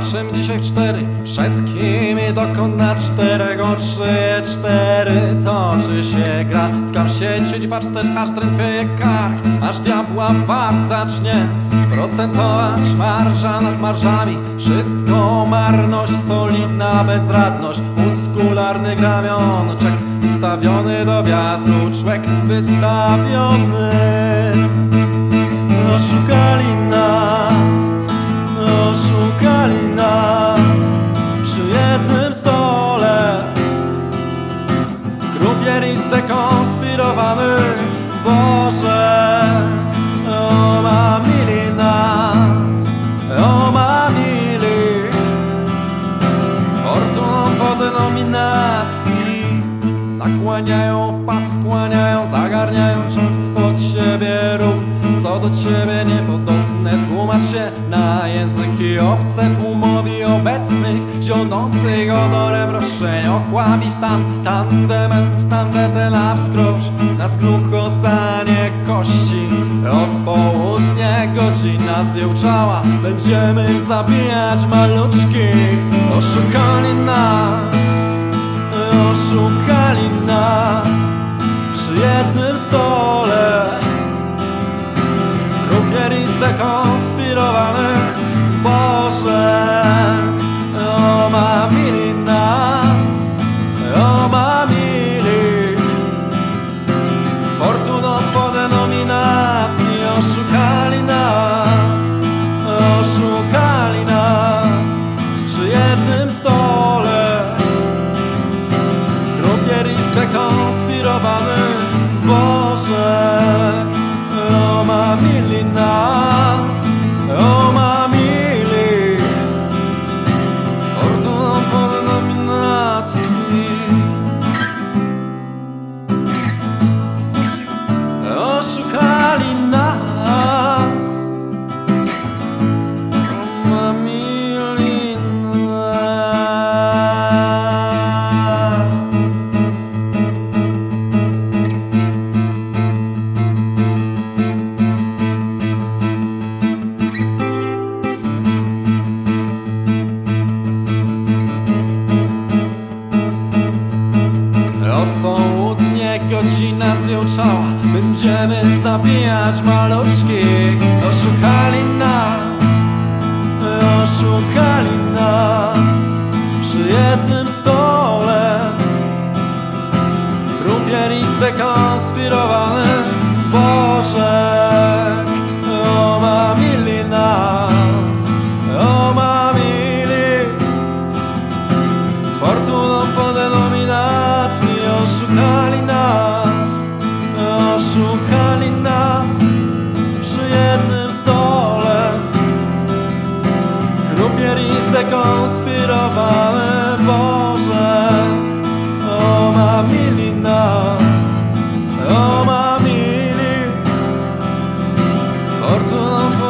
kim dzisiaj w cztery. Przed kim i dokąd na czterego trzy, cztery. Toczy się gra, tkam sieć, siedzi patrz wstecz Aż drętwieje kark, aż diabła wart zacznie Procentować. Marża nad marżami. Wszystko marność, solidna bezradność. Muskularny gramionczek. Wystawiony do wiatru, człek. Wystawiony. Oszukali Grupier zdekonspirowany Boże Omamili nas Omamili. Fortuną po denominacji Nakłaniają w pas, skłaniają Zagarniają czas pod siebie rób Co do ciebie niepodobne Tłumacz się na języki obce Tłumowi obecnych Zionących odorem roszczeń Ochłabi w tan, tandemem W tandetę na wskroś Na skruchotanie kości. Od południa godzina zjełczała Będziemy zabijać maluczkich. Oszukali nas Oszukali zdekonspirowany Bożek Omamili nas Omamili Fortuną po denominacji Oszukali Będziemy zabijać maluczkich Oszukali nas. Oszukali nas konspirowałem Boże. O mamili nas. O mamili. Fortuną